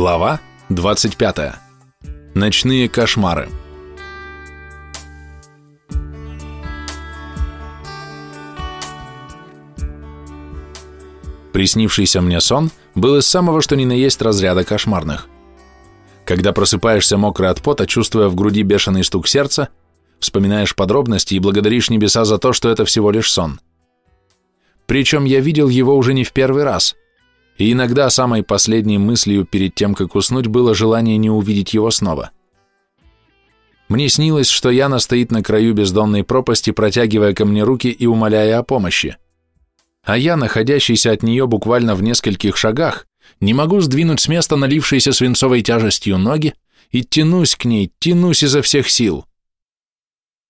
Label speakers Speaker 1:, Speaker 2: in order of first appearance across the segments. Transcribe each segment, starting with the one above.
Speaker 1: Глава 25. Ночные кошмары. Приснившийся мне сон был из самого что ни на есть разряда кошмарных. Когда просыпаешься мокрый от пота, чувствуя в груди бешеный стук сердца, вспоминаешь подробности и благодаришь небеса за то, что это всего лишь сон. Причем я видел его уже не в первый раз – и иногда самой последней мыслью перед тем, как уснуть, было желание не увидеть его снова. Мне снилось, что Яна стоит на краю бездонной пропасти, протягивая ко мне руки и умоляя о помощи. А я, находящийся от нее буквально в нескольких шагах, не могу сдвинуть с места налившейся свинцовой тяжестью ноги и тянусь к ней, тянусь изо всех сил.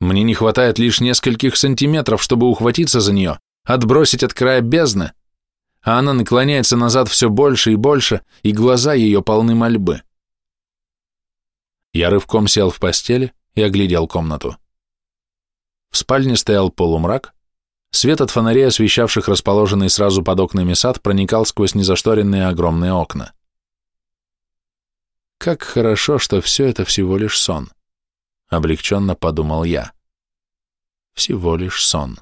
Speaker 1: Мне не хватает лишь нескольких сантиметров, чтобы ухватиться за нее, отбросить от края бездны, а она наклоняется назад все больше и больше, и глаза ее полны мольбы. Я рывком сел в постели и оглядел комнату. В спальне стоял полумрак, свет от фонарей, освещавших расположенный сразу под окнами сад, проникал сквозь незашторенные огромные окна. Как хорошо, что все это всего лишь сон, облегченно подумал я. Всего лишь сон.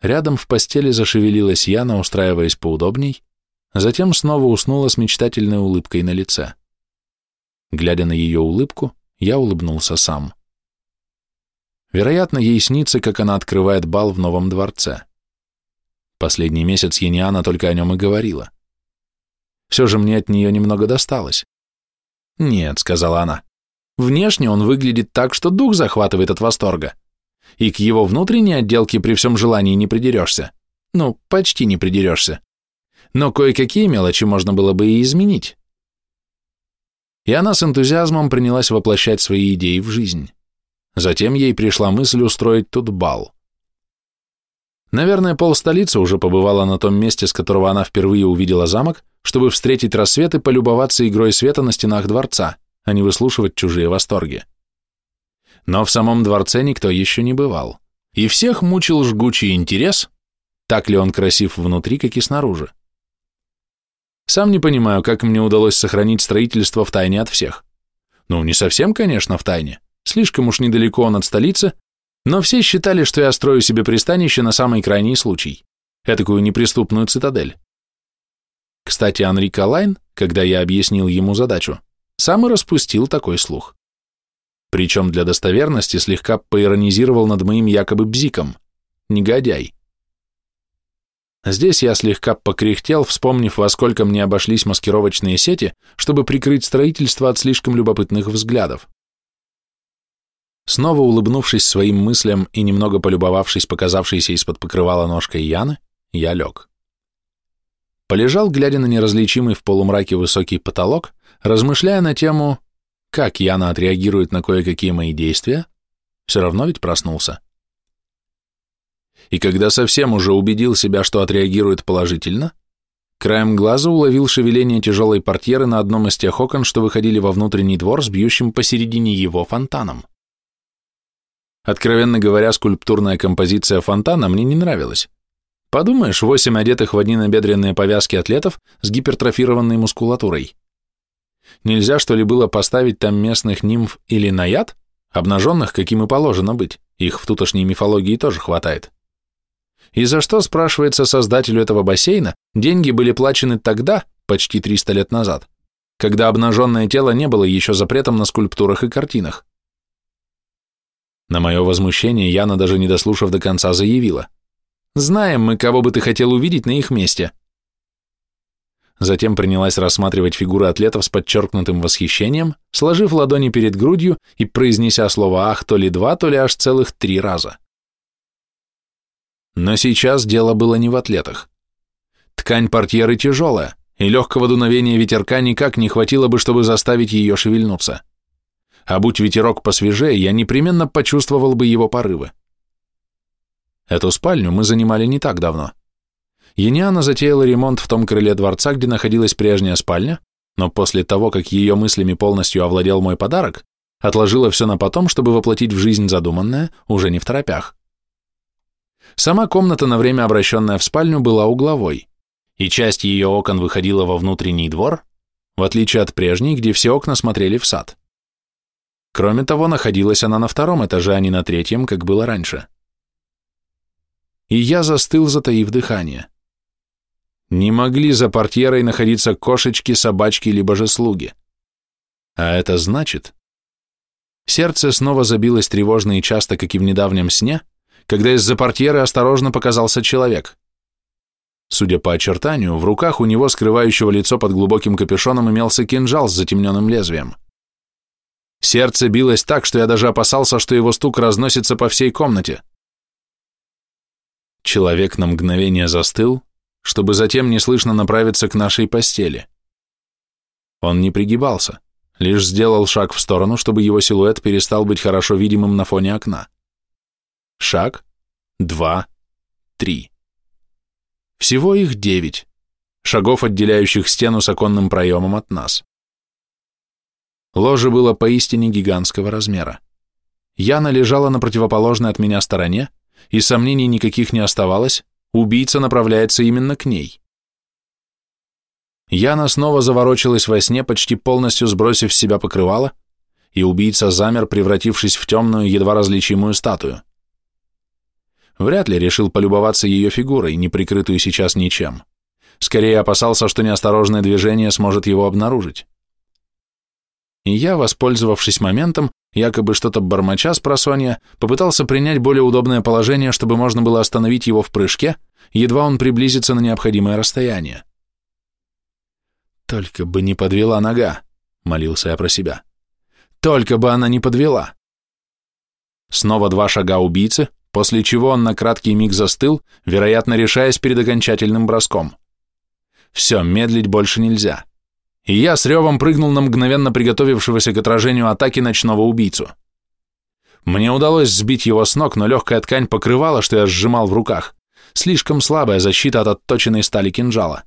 Speaker 1: Рядом в постели зашевелилась Яна, устраиваясь поудобней, затем снова уснула с мечтательной улыбкой на лице. Глядя на ее улыбку, я улыбнулся сам. Вероятно, ей снится, как она открывает бал в новом дворце. Последний месяц Яниана только о нем и говорила. Все же мне от нее немного досталось. «Нет», — сказала она, — «внешне он выглядит так, что дух захватывает от восторга и к его внутренней отделке при всем желании не придерешься. Ну, почти не придерешься. Но кое-какие мелочи можно было бы и изменить. И она с энтузиазмом принялась воплощать свои идеи в жизнь. Затем ей пришла мысль устроить тут бал. Наверное, пол столицы уже побывала на том месте, с которого она впервые увидела замок, чтобы встретить рассвет и полюбоваться игрой света на стенах дворца, а не выслушивать чужие восторги но в самом дворце никто еще не бывал, и всех мучил жгучий интерес, так ли он красив внутри, как и снаружи. Сам не понимаю, как мне удалось сохранить строительство в тайне от всех. Ну, не совсем, конечно, в тайне, слишком уж недалеко он от столицы, но все считали, что я строю себе пристанище на самый крайний случай, этакую неприступную цитадель. Кстати, Анри Лайн, когда я объяснил ему задачу, сам и распустил такой слух причем для достоверности слегка поиронизировал над моим якобы бзиком. Негодяй. Здесь я слегка покряхтел, вспомнив, во сколько мне обошлись маскировочные сети, чтобы прикрыть строительство от слишком любопытных взглядов. Снова улыбнувшись своим мыслям и немного полюбовавшись показавшейся из-под покрывала ножкой Яны, я лег. Полежал, глядя на неразличимый в полумраке высокий потолок, размышляя на тему как Яна отреагирует на кое-какие мои действия? Все равно ведь проснулся. И когда совсем уже убедил себя, что отреагирует положительно, краем глаза уловил шевеление тяжелой портьеры на одном из тех окон, что выходили во внутренний двор с бьющим посередине его фонтаном. Откровенно говоря, скульптурная композиция фонтана мне не нравилась. Подумаешь, восемь одетых в одни набедренные повязки атлетов с гипертрофированной мускулатурой. Нельзя, что ли, было поставить там местных нимф или наяд, обнаженных, каким и положено быть, их в тутошней мифологии тоже хватает. И за что, спрашивается создателю этого бассейна, деньги были плачены тогда, почти 300 лет назад, когда обнаженное тело не было еще запретом на скульптурах и картинах. На мое возмущение Яна, даже не дослушав до конца, заявила. «Знаем мы, кого бы ты хотел увидеть на их месте. Затем принялась рассматривать фигуры атлетов с подчеркнутым восхищением, сложив ладони перед грудью и произнеся слово «ах» то ли два, то ли аж целых три раза. Но сейчас дело было не в атлетах. Ткань портьеры тяжелая, и легкого дуновения ветерка никак не хватило бы, чтобы заставить ее шевельнуться. А будь ветерок посвежее, я непременно почувствовал бы его порывы. Эту спальню мы занимали не так давно. Яниана затеяла ремонт в том крыле дворца, где находилась прежняя спальня, но после того, как ее мыслями полностью овладел мой подарок, отложила все на потом, чтобы воплотить в жизнь задуманное, уже не в торопях. Сама комната, на время обращенная в спальню, была угловой, и часть ее окон выходила во внутренний двор, в отличие от прежней, где все окна смотрели в сад. Кроме того, находилась она на втором этаже, а не на третьем, как было раньше. И я застыл, затаив дыхание. Не могли за портьерой находиться кошечки, собачки, либо же слуги. А это значит... Сердце снова забилось тревожно и часто, как и в недавнем сне, когда из-за портьеры осторожно показался человек. Судя по очертанию, в руках у него, скрывающего лицо под глубоким капюшоном, имелся кинжал с затемненным лезвием. Сердце билось так, что я даже опасался, что его стук разносится по всей комнате. Человек на мгновение застыл, чтобы затем неслышно направиться к нашей постели. Он не пригибался, лишь сделал шаг в сторону, чтобы его силуэт перестал быть хорошо видимым на фоне окна. Шаг, два, три. Всего их девять, шагов, отделяющих стену с оконным проемом от нас. Ложе было поистине гигантского размера. Яна лежала на противоположной от меня стороне, и сомнений никаких не оставалось, убийца направляется именно к ней. Яна снова заворочилась во сне, почти полностью сбросив с себя покрывало, и убийца замер, превратившись в темную, едва различимую статую. Вряд ли решил полюбоваться ее фигурой, не прикрытую сейчас ничем. Скорее опасался, что неосторожное движение сможет его обнаружить. И я, воспользовавшись моментом, якобы что-то бормоча с просонья, попытался принять более удобное положение, чтобы можно было остановить его в прыжке, едва он приблизится на необходимое расстояние. «Только бы не подвела нога», — молился я про себя. «Только бы она не подвела». Снова два шага убийцы, после чего он на краткий миг застыл, вероятно, решаясь перед окончательным броском. Все, медлить больше нельзя. И я с ревом прыгнул на мгновенно приготовившегося к отражению атаки ночного убийцу. Мне удалось сбить его с ног, но легкая ткань покрывала, что я сжимал в руках. Слишком слабая защита от отточенной стали кинжала.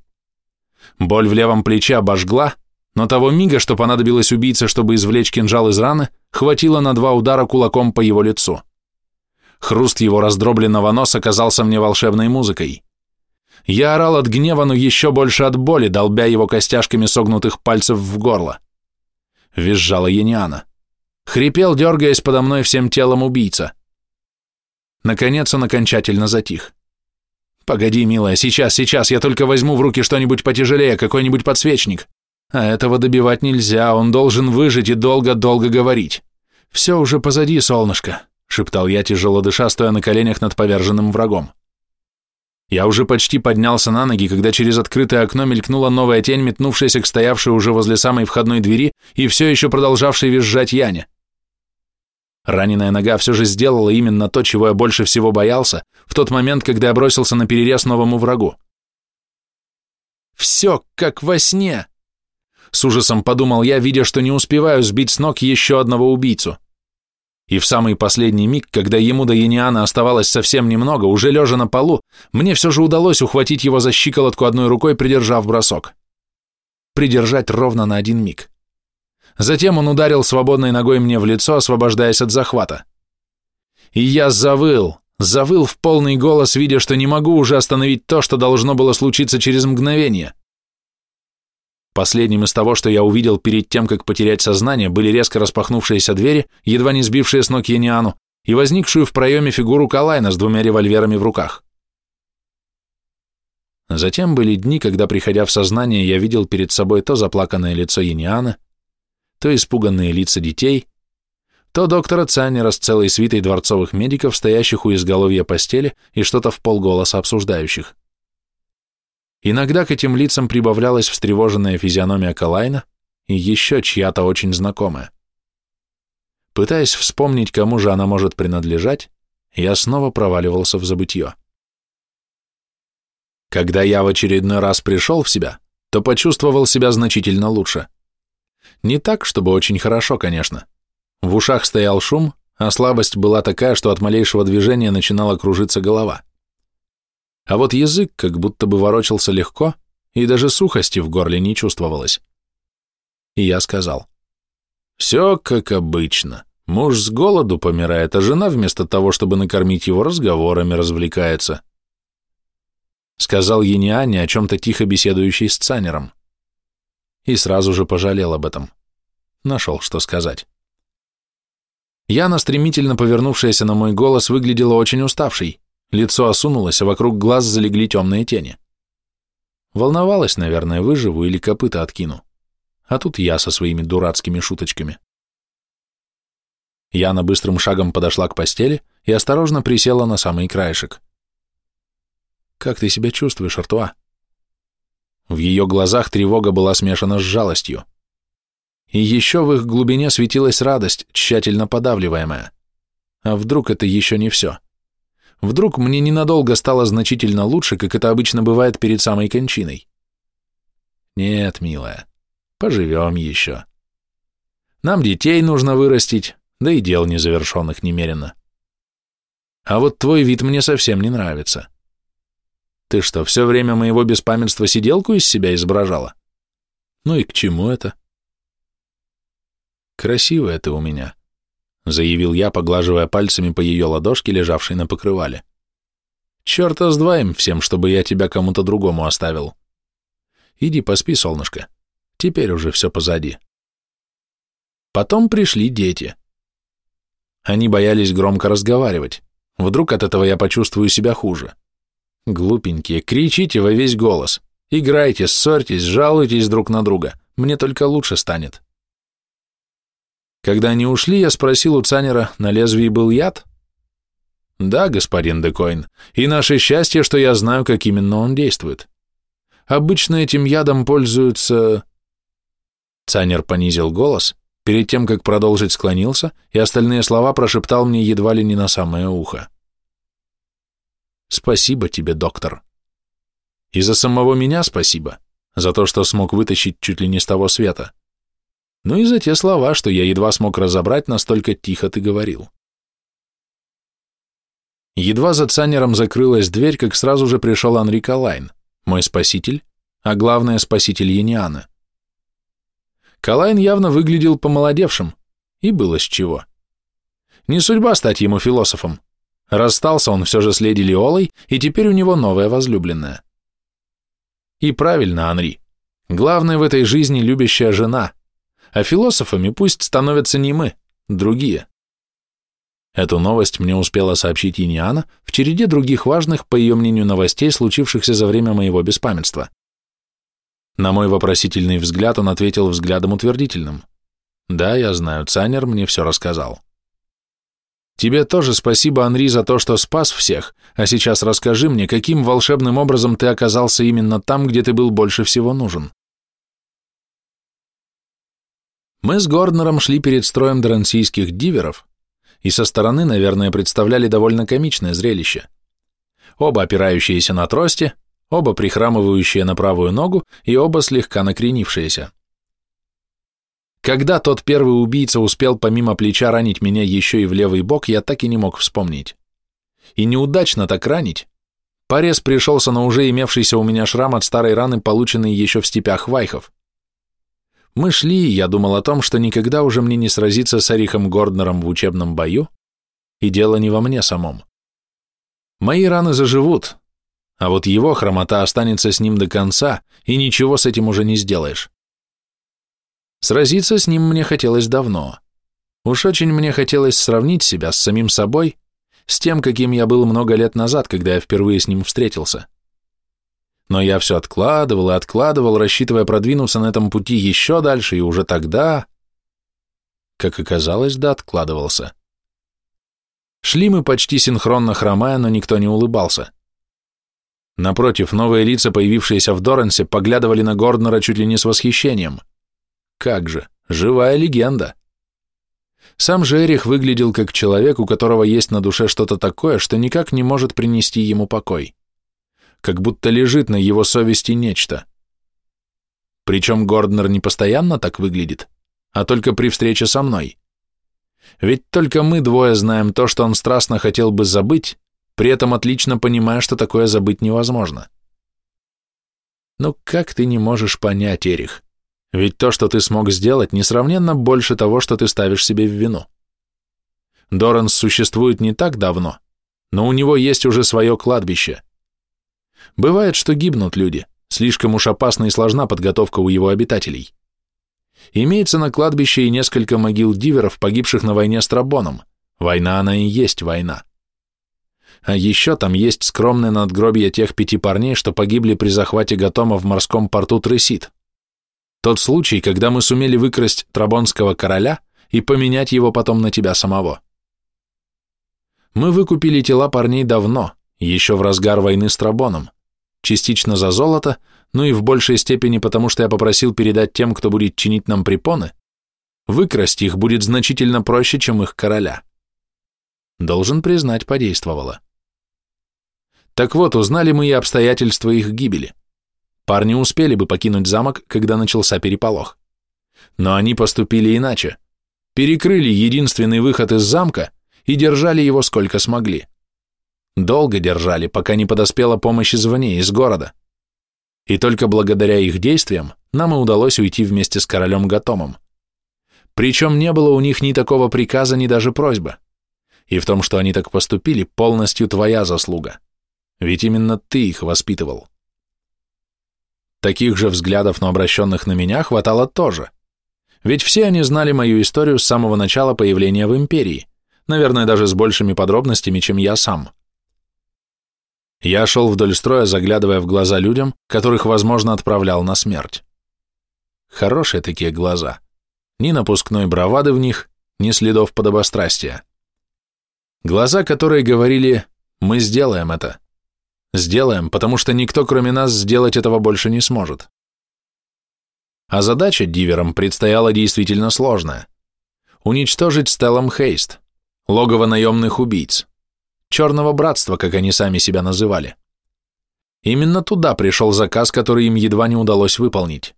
Speaker 1: Боль в левом плече обожгла, но того мига, что понадобилось убийце, чтобы извлечь кинжал из раны, хватило на два удара кулаком по его лицу. Хруст его раздробленного носа казался мне волшебной музыкой. Я орал от гнева, но еще больше от боли, долбя его костяшками согнутых пальцев в горло. Визжала Ениана. Хрипел, дергаясь подо мной всем телом убийца. Наконец он окончательно затих. «Погоди, милая, сейчас, сейчас, я только возьму в руки что-нибудь потяжелее, какой-нибудь подсвечник. А этого добивать нельзя, он должен выжить и долго-долго говорить. Все уже позади, солнышко шептал я, тяжело дыша, стоя на коленях над поверженным врагом. Я уже почти поднялся на ноги, когда через открытое окно мелькнула новая тень, метнувшаяся к стоявшей уже возле самой входной двери и все еще продолжавшей визжать Яне. Раненая нога все же сделала именно то, чего я больше всего боялся, в тот момент, когда я бросился на перерез новому врагу. «Все, как во сне!» С ужасом подумал я, видя, что не успеваю сбить с ног еще одного убийцу. И в самый последний миг, когда ему до Яниана оставалось совсем немного, уже лежа на полу, мне все же удалось ухватить его за щиколотку одной рукой, придержав бросок. Придержать ровно на один миг. Затем он ударил свободной ногой мне в лицо, освобождаясь от захвата. И я завыл, завыл в полный голос, видя, что не могу уже остановить то, что должно было случиться через мгновение. Последним из того, что я увидел перед тем, как потерять сознание, были резко распахнувшиеся двери, едва не сбившие с ног Яниану, и возникшую в проеме фигуру Калайна с двумя револьверами в руках. Затем были дни, когда, приходя в сознание, я видел перед собой то заплаканное лицо Яниана, то испуганные лица детей, то доктора Цаннера с целой свитой дворцовых медиков, стоящих у изголовья постели и что-то в полголоса обсуждающих. Иногда к этим лицам прибавлялась встревоженная физиономия Калайна и еще чья-то очень знакомая. Пытаясь вспомнить, кому же она может принадлежать, я снова проваливался в забытье. Когда я в очередной раз пришел в себя, то почувствовал себя значительно лучше. Не так, чтобы очень хорошо, конечно. В ушах стоял шум, а слабость была такая, что от малейшего движения начинала кружиться голова а вот язык как будто бы ворочался легко, и даже сухости в горле не чувствовалось. И я сказал, «Все как обычно. Муж с голоду помирает, а жена вместо того, чтобы накормить его разговорами, развлекается. сказал Ениане о чем-то тихо беседующий с Цанером. И сразу же пожалел об этом. Нашел, что сказать. Яна, стремительно повернувшаяся на мой голос, выглядела очень уставшей. Лицо осунулось, а вокруг глаз залегли темные тени. Волновалась, наверное, выживу или копыта откину. А тут я со своими дурацкими шуточками. Яна быстрым шагом подошла к постели и осторожно присела на самый краешек. «Как ты себя чувствуешь, Артуа?» В ее глазах тревога была смешана с жалостью. И еще в их глубине светилась радость, тщательно подавливаемая. А вдруг это еще не все? Вдруг мне ненадолго стало значительно лучше, как это обычно бывает перед самой кончиной? Нет, милая, поживем еще. Нам детей нужно вырастить, да и дел незавершенных немерено. А вот твой вид мне совсем не нравится. Ты что, все время моего беспамятства сиделку из себя изображала? Ну и к чему это? Красивая ты у меня, заявил я, поглаживая пальцами по ее ладошке, лежавшей на покрывале. Черта с двоим всем, чтобы я тебя кому-то другому оставил. Иди поспи, солнышко. Теперь уже все позади. Потом пришли дети. Они боялись громко разговаривать. Вдруг от этого я почувствую себя хуже. Глупенькие, кричите во весь голос. Играйте, ссорьтесь, жалуйтесь друг на друга. Мне только лучше станет. Когда они ушли, я спросил у Цанера, на лезвии был яд? Да, господин Декоин, и наше счастье, что я знаю, как именно он действует. Обычно этим ядом пользуются... Цанер понизил голос, Перед тем, как продолжить, склонился, и остальные слова прошептал мне едва ли не на самое ухо. «Спасибо тебе, доктор. И за самого меня спасибо, за то, что смог вытащить чуть ли не с того света. Ну и за те слова, что я едва смог разобрать, настолько тихо ты говорил». Едва за Цанером закрылась дверь, как сразу же пришел Анри Калайн, мой спаситель, а главное, спаситель Ениана. Калайн явно выглядел помолодевшим, и было с чего. Не судьба стать ему философом. Расстался он все же с леди Лиолой, и теперь у него новая возлюбленная. И правильно, Анри. Главное в этой жизни любящая жена, а философами пусть становятся не мы, другие. Эту новость мне успела сообщить Иниана в череде других важных, по ее мнению, новостей, случившихся за время моего беспамятства. На мой вопросительный взгляд он ответил взглядом утвердительным. «Да, я знаю, Цанер мне все рассказал». «Тебе тоже спасибо, Анри, за то, что спас всех, а сейчас расскажи мне, каким волшебным образом ты оказался именно там, где ты был больше всего нужен». Мы с Горднером шли перед строем дорансийских диверов, и со стороны, наверное, представляли довольно комичное зрелище. Оба опирающиеся на трости, оба прихрамывающие на правую ногу и оба слегка накренившиеся. Когда тот первый убийца успел помимо плеча ранить меня еще и в левый бок, я так и не мог вспомнить. И неудачно так ранить. Порез пришелся на уже имевшийся у меня шрам от старой раны, полученной еще в степях Вайхов. Мы шли, и я думал о том, что никогда уже мне не сразиться с Арихом Горднером в учебном бою, и дело не во мне самом. Мои раны заживут, а вот его хромота останется с ним до конца, и ничего с этим уже не сделаешь. Сразиться с ним мне хотелось давно. Уж очень мне хотелось сравнить себя с самим собой, с тем, каким я был много лет назад, когда я впервые с ним встретился. Но я все откладывал и откладывал, рассчитывая продвинуться на этом пути еще дальше, и уже тогда... Как оказалось, да, откладывался. Шли мы почти синхронно хромая, но никто не улыбался. Напротив, новые лица, появившиеся в Дорансе, поглядывали на Горднера чуть ли не с восхищением. Как же, живая легенда. Сам же Эрих выглядел как человек, у которого есть на душе что-то такое, что никак не может принести ему покой. Как будто лежит на его совести нечто. Причем Горднер не постоянно так выглядит, а только при встрече со мной. Ведь только мы двое знаем то, что он страстно хотел бы забыть, при этом отлично понимая, что такое забыть невозможно. Ну как ты не можешь понять, Эрих? Ведь то, что ты смог сделать, несравненно больше того, что ты ставишь себе в вину. Доранс существует не так давно, но у него есть уже свое кладбище. Бывает, что гибнут люди, слишком уж опасна и сложна подготовка у его обитателей. Имеется на кладбище и несколько могил диверов, погибших на войне с Трабоном. Война она и есть война. А еще там есть скромное надгробие тех пяти парней, что погибли при захвате Гатома в морском порту Тресит. Тот случай, когда мы сумели выкрасть Трабонского короля и поменять его потом на тебя самого. Мы выкупили тела парней давно, еще в разгар войны с Трабоном, частично за золото, ну и в большей степени потому, что я попросил передать тем, кто будет чинить нам препоны, выкрасть их будет значительно проще, чем их короля. Должен признать, подействовало. Так вот, узнали мы и обстоятельства их гибели. Парни успели бы покинуть замок, когда начался переполох. Но они поступили иначе. Перекрыли единственный выход из замка и держали его сколько смогли. Долго держали, пока не подоспела помощь извне, из города. И только благодаря их действиям нам и удалось уйти вместе с королем Гатомом. Причем не было у них ни такого приказа, ни даже просьбы. И в том, что они так поступили, полностью твоя заслуга. Ведь именно ты их воспитывал. Таких же взглядов, но обращенных на меня, хватало тоже. Ведь все они знали мою историю с самого начала появления в империи, наверное, даже с большими подробностями, чем я сам. Я шел вдоль строя, заглядывая в глаза людям, которых, возможно, отправлял на смерть. Хорошие такие глаза. Ни напускной бравады в них, ни следов подобострастия. Глаза, которые говорили «мы сделаем это». Сделаем, потому что никто, кроме нас, сделать этого больше не сможет. А задача диверам предстояла действительно сложная. Уничтожить Стеллам Хейст, логово наемных убийц, черного братства, как они сами себя называли. Именно туда пришел заказ, который им едва не удалось выполнить.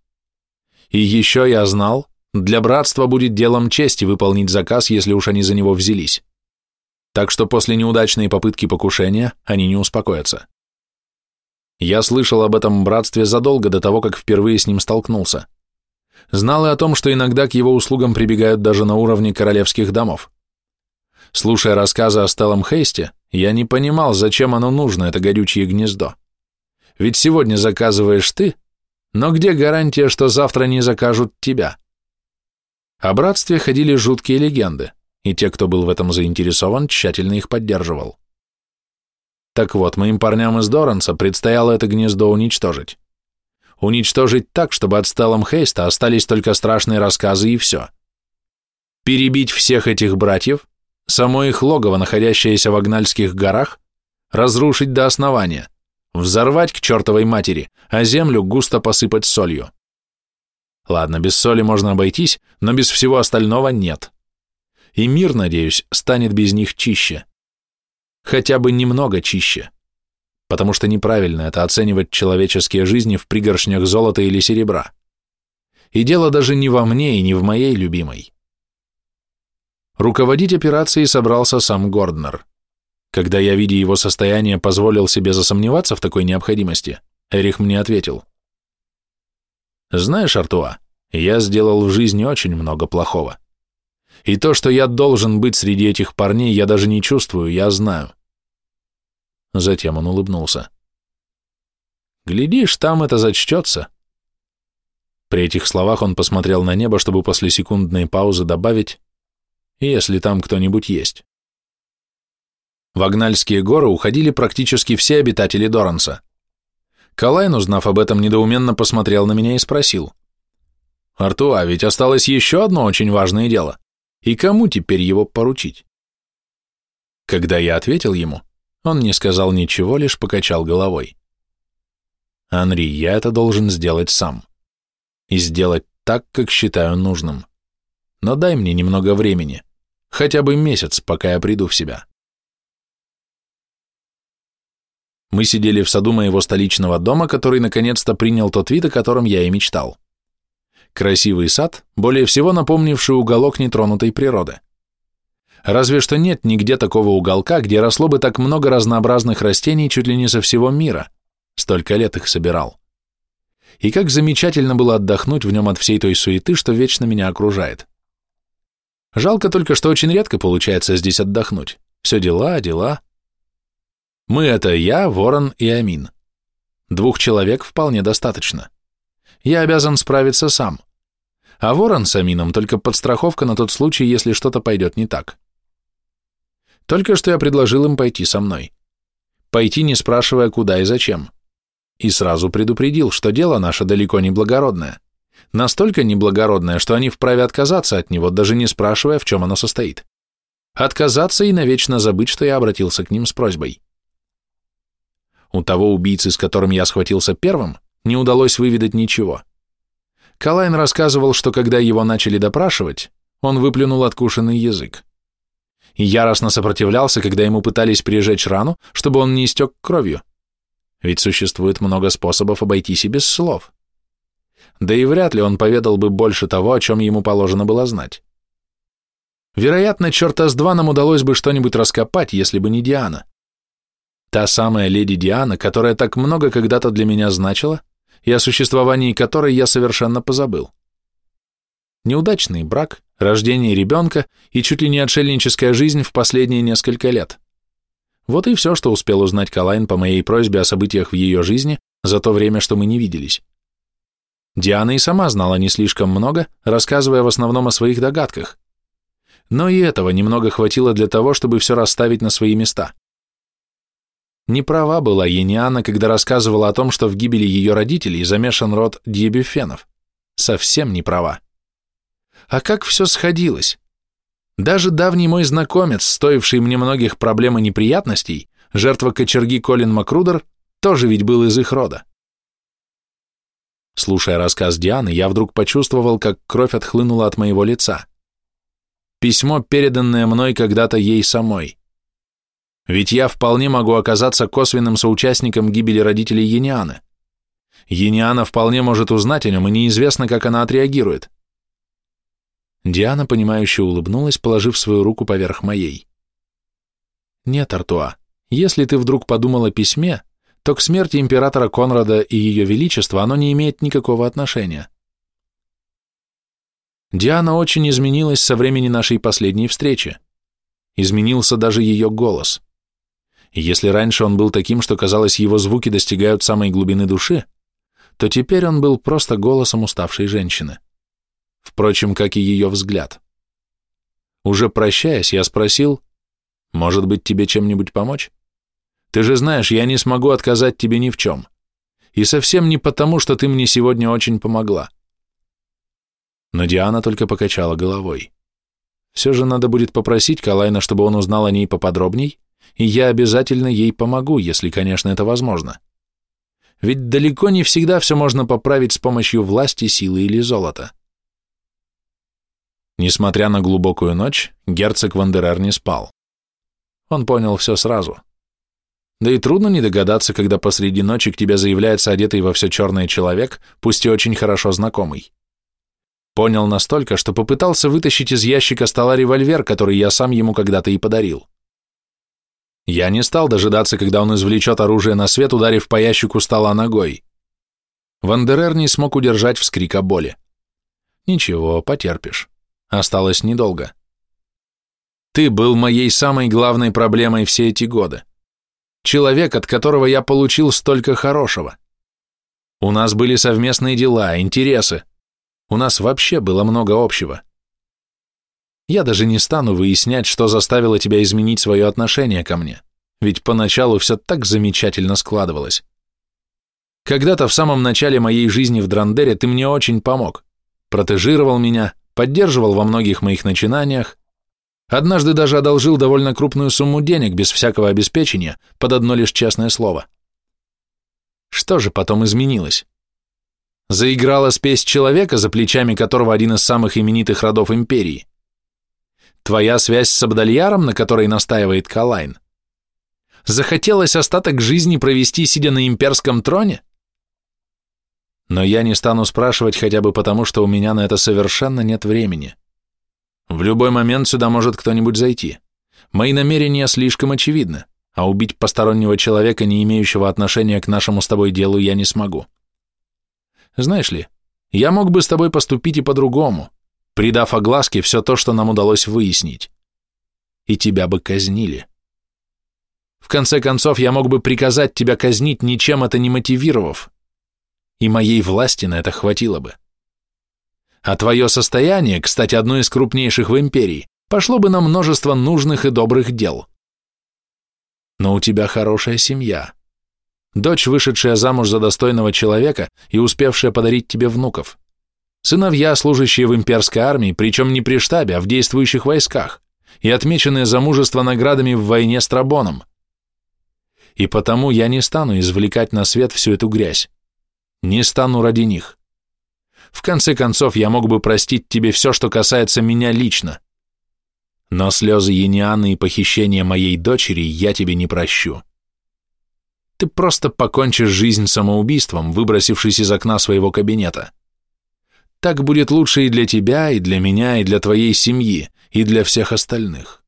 Speaker 1: И еще я знал, для братства будет делом чести выполнить заказ, если уж они за него взялись. Так что после неудачной попытки покушения они не успокоятся. Я слышал об этом братстве задолго до того, как впервые с ним столкнулся. Знал и о том, что иногда к его услугам прибегают даже на уровне королевских домов. Слушая рассказы о Стеллам Хейсте, я не понимал, зачем оно нужно, это горючее гнездо. Ведь сегодня заказываешь ты, но где гарантия, что завтра не закажут тебя? О братстве ходили жуткие легенды, и те, кто был в этом заинтересован, тщательно их поддерживал. Так вот, моим парням из Доранса предстояло это гнездо уничтожить. Уничтожить так, чтобы от Стеллам Хейста остались только страшные рассказы и все. Перебить всех этих братьев, само их логово, находящееся в Агнальских горах, разрушить до основания, взорвать к чертовой матери, а землю густо посыпать солью. Ладно, без соли можно обойтись, но без всего остального нет. И мир, надеюсь, станет без них чище хотя бы немного чище. Потому что неправильно это оценивать человеческие жизни в пригоршнях золота или серебра. И дело даже не во мне и не в моей любимой. Руководить операцией собрался сам Горднер. Когда я, видя его состояние, позволил себе засомневаться в такой необходимости, Эрих мне ответил. «Знаешь, Артуа, я сделал в жизни очень много плохого. И то, что я должен быть среди этих парней, я даже не чувствую, я знаю. Затем он улыбнулся. Глядишь, там это зачтется. При этих словах он посмотрел на небо, чтобы после секундной паузы добавить, если там кто-нибудь есть. В Агнальские горы уходили практически все обитатели Доранса. Калайн, узнав об этом, недоуменно посмотрел на меня и спросил. «Артуа, ведь осталось еще одно очень важное дело. И кому теперь его поручить? Когда я ответил ему, он не сказал ничего, лишь покачал головой. «Анри, я это должен сделать сам. И сделать так, как считаю нужным. Но дай мне немного времени, хотя бы месяц, пока я приду в себя». Мы сидели в саду моего столичного дома, который наконец-то принял тот вид, о котором я и мечтал. Красивый сад, более всего напомнивший уголок нетронутой природы. Разве что нет нигде такого уголка, где росло бы так много разнообразных растений чуть ли не со всего мира. Столько лет их собирал. И как замечательно было отдохнуть в нем от всей той суеты, что вечно меня окружает. Жалко только, что очень редко получается здесь отдохнуть. Все дела, дела. Мы — это я, Ворон и Амин. Двух человек вполне достаточно. Я обязан справиться сам. А ворон с Амином только подстраховка на тот случай, если что-то пойдет не так. Только что я предложил им пойти со мной. Пойти, не спрашивая, куда и зачем. И сразу предупредил, что дело наше далеко не благородное. Настолько неблагородное, что они вправе отказаться от него, даже не спрашивая, в чем оно состоит. Отказаться и навечно забыть, что я обратился к ним с просьбой. У того убийцы, с которым я схватился первым, не удалось выведать ничего. Калайн рассказывал, что когда его начали допрашивать, он выплюнул откушенный язык. И яростно сопротивлялся, когда ему пытались прижечь рану, чтобы он не истек кровью. Ведь существует много способов обойтись и без слов. Да и вряд ли он поведал бы больше того, о чем ему положено было знать. Вероятно, черта с два нам удалось бы что-нибудь раскопать, если бы не Диана. Та самая леди Диана, которая так много когда-то для меня значила, и о существовании которой я совершенно позабыл. Неудачный брак, рождение ребенка и чуть ли не отшельническая жизнь в последние несколько лет. Вот и все, что успел узнать Калайн по моей просьбе о событиях в ее жизни за то время, что мы не виделись. Диана и сама знала не слишком много, рассказывая в основном о своих догадках. Но и этого немного хватило для того, чтобы все расставить на свои места. Не права была Ениана, когда рассказывала о том, что в гибели ее родителей замешан род Дьебюфенов. Совсем не права. А как все сходилось? Даже давний мой знакомец, стоивший мне многих проблем и неприятностей, жертва кочерги Колин Макрудер, тоже ведь был из их рода. Слушая рассказ Дианы, я вдруг почувствовал, как кровь отхлынула от моего лица. Письмо, переданное мной когда-то ей самой. Ведь я вполне могу оказаться косвенным соучастником гибели родителей Енианы. Ениана вполне может узнать о нем, и неизвестно, как она отреагирует. Диана, понимающе улыбнулась, положив свою руку поверх моей. «Нет, Артуа, если ты вдруг подумал о письме, то к смерти императора Конрада и ее величества оно не имеет никакого отношения». Диана очень изменилась со времени нашей последней встречи. Изменился даже ее голос. Если раньше он был таким, что казалось, его звуки достигают самой глубины души, то теперь он был просто голосом уставшей женщины. Впрочем, как и ее взгляд. Уже прощаясь, я спросил, «Может быть, тебе чем-нибудь помочь? Ты же знаешь, я не смогу отказать тебе ни в чем. И совсем не потому, что ты мне сегодня очень помогла». Но Диана только покачала головой. Все же надо будет попросить Калайна, чтобы он узнал о ней поподробней, и я обязательно ей помогу, если, конечно, это возможно. Ведь далеко не всегда все можно поправить с помощью власти, силы или золота. Несмотря на глубокую ночь, герцог Вандерер не спал. Он понял все сразу. Да и трудно не догадаться, когда посреди ночи к тебе заявляется одетый во все черное человек, пусть и очень хорошо знакомый. Понял настолько, что попытался вытащить из ящика стола револьвер, который я сам ему когда-то и подарил. Я не стал дожидаться, когда он извлечет оружие на свет, ударив по ящику стола ногой. Вандерер не смог удержать вскрика боли. Ничего, потерпишь. Осталось недолго. Ты был моей самой главной проблемой все эти годы. Человек, от которого я получил столько хорошего. У нас были совместные дела, интересы. У нас вообще было много общего. Я даже не стану выяснять, что заставило тебя изменить свое отношение ко мне, ведь поначалу все так замечательно складывалось. Когда-то в самом начале моей жизни в Драндере ты мне очень помог, протежировал меня, поддерживал во многих моих начинаниях, однажды даже одолжил довольно крупную сумму денег без всякого обеспечения под одно лишь честное слово. Что же потом изменилось? Заиграла спесь человека, за плечами которого один из самых именитых родов империи – Твоя связь с Абдальяром, на которой настаивает Калайн? Захотелось остаток жизни провести, сидя на имперском троне? Но я не стану спрашивать хотя бы потому, что у меня на это совершенно нет времени. В любой момент сюда может кто-нибудь зайти. Мои намерения слишком очевидны, а убить постороннего человека, не имеющего отношения к нашему с тобой делу, я не смогу. Знаешь ли, я мог бы с тобой поступить и по-другому, придав огласке все то, что нам удалось выяснить. И тебя бы казнили. В конце концов, я мог бы приказать тебя казнить, ничем это не мотивировав. И моей власти на это хватило бы. А твое состояние, кстати, одно из крупнейших в империи, пошло бы на множество нужных и добрых дел. Но у тебя хорошая семья. Дочь, вышедшая замуж за достойного человека и успевшая подарить тебе внуков. Сыновья, служащие в имперской армии, причем не при штабе, а в действующих войсках, и отмеченные за мужество наградами в войне с Трабоном. И потому я не стану извлекать на свет всю эту грязь. Не стану ради них. В конце концов, я мог бы простить тебе все, что касается меня лично. Но слезы Енианы и похищение моей дочери я тебе не прощу. Ты просто покончишь жизнь самоубийством, выбросившись из окна своего кабинета. Так будет лучше и для тебя, и для меня, и для твоей семьи, и для всех остальных.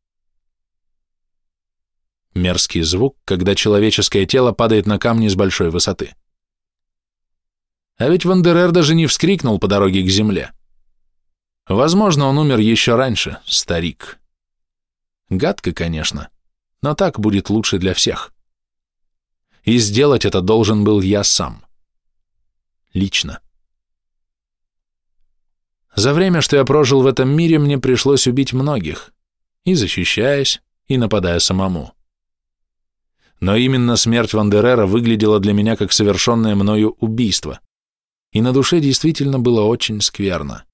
Speaker 1: Мерзкий звук, когда человеческое тело падает на камни с большой высоты. А ведь Вандерер даже не вскрикнул по дороге к земле. Возможно, он умер еще раньше, старик. Гадко, конечно, но так будет лучше для всех. И сделать это должен был я сам. Лично. За время, что я прожил в этом мире, мне пришлось убить многих, и защищаясь, и нападая самому. Но именно смерть Вандерера выглядела для меня как совершенное мною убийство, и на душе действительно было очень скверно.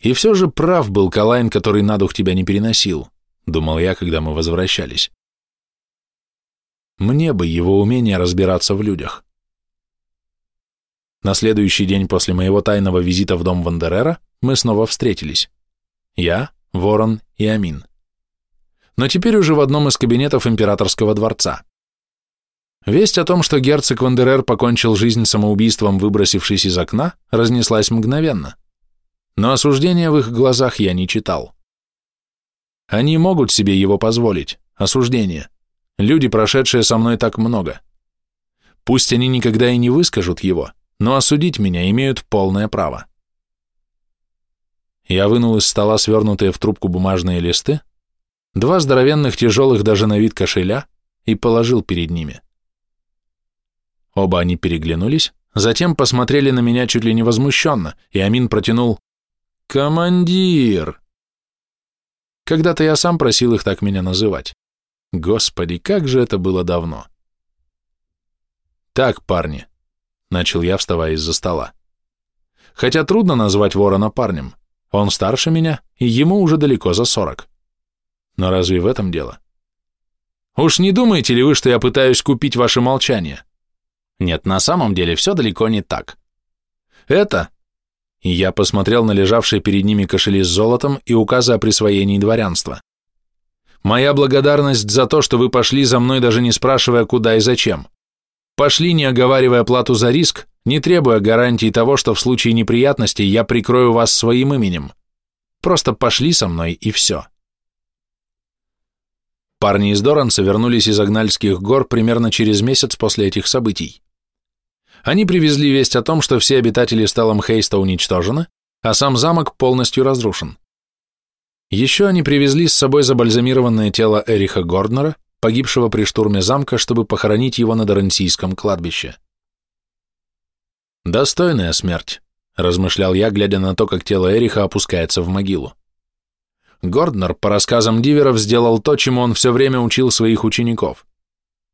Speaker 1: И все же прав был Калайн, который на дух тебя не переносил, думал я, когда мы возвращались. Мне бы его умение разбираться в людях. На следующий день после моего тайного визита в дом Вандерера мы снова встретились. Я, Ворон и Амин. Но теперь уже в одном из кабинетов императорского дворца. Весть о том, что герцог Вандерер покончил жизнь самоубийством, выбросившись из окна, разнеслась мгновенно. Но осуждения в их глазах я не читал. Они могут себе его позволить, осуждение. Люди, прошедшие со мной так много. Пусть они никогда и не выскажут его, но осудить меня имеют полное право. Я вынул из стола свернутые в трубку бумажные листы, два здоровенных тяжелых даже на вид кошеля и положил перед ними. Оба они переглянулись, затем посмотрели на меня чуть ли не возмущенно, и Амин протянул «Командир!». Когда-то я сам просил их так меня называть. Господи, как же это было давно. Так, парни, начал я, вставая из-за стола. Хотя трудно назвать ворона парнем. Он старше меня, и ему уже далеко за сорок. Но разве в этом дело? Уж не думаете ли вы, что я пытаюсь купить ваше молчание? Нет, на самом деле все далеко не так. Это... И я посмотрел на лежавшие перед ними кошели с золотом и указы о присвоении дворянства. Моя благодарность за то, что вы пошли за мной, даже не спрашивая, куда и зачем. Пошли, не оговаривая плату за риск, не требуя гарантии того, что в случае неприятностей я прикрою вас своим именем. Просто пошли со мной и все. Парни из Доранса вернулись из Агнальских гор примерно через месяц после этих событий. Они привезли весть о том, что все обитатели Стеллам-Хейста уничтожены, а сам замок полностью разрушен. Еще они привезли с собой забальзамированное тело Эриха Горднера, погибшего при штурме замка, чтобы похоронить его на Доренсийском кладбище. «Достойная смерть», – размышлял я, глядя на то, как тело Эриха опускается в могилу. Горднер, по рассказам Диверов, сделал то, чему он все время учил своих учеников.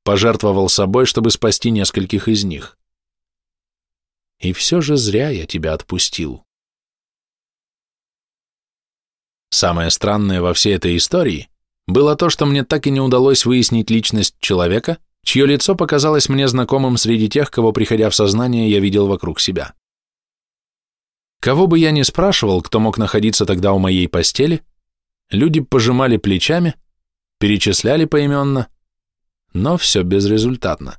Speaker 1: Пожертвовал собой, чтобы спасти нескольких из них. И все же зря я тебя отпустил. Самое странное во всей этой истории было то, что мне так и не удалось выяснить личность человека, чье лицо показалось мне знакомым среди тех, кого, приходя в сознание, я видел вокруг себя. Кого бы я ни спрашивал, кто мог находиться тогда у моей постели, люди пожимали плечами, перечисляли поименно, но все безрезультатно.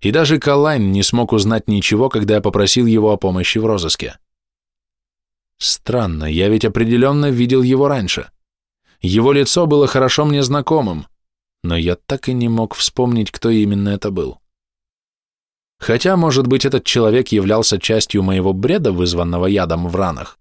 Speaker 1: И даже Калайн не смог узнать ничего, когда я попросил его о помощи в розыске. Странно, я ведь определенно видел его раньше. Его лицо было хорошо мне знакомым, но я так и не мог вспомнить, кто именно это был. Хотя, может быть, этот человек являлся частью моего бреда, вызванного ядом в ранах.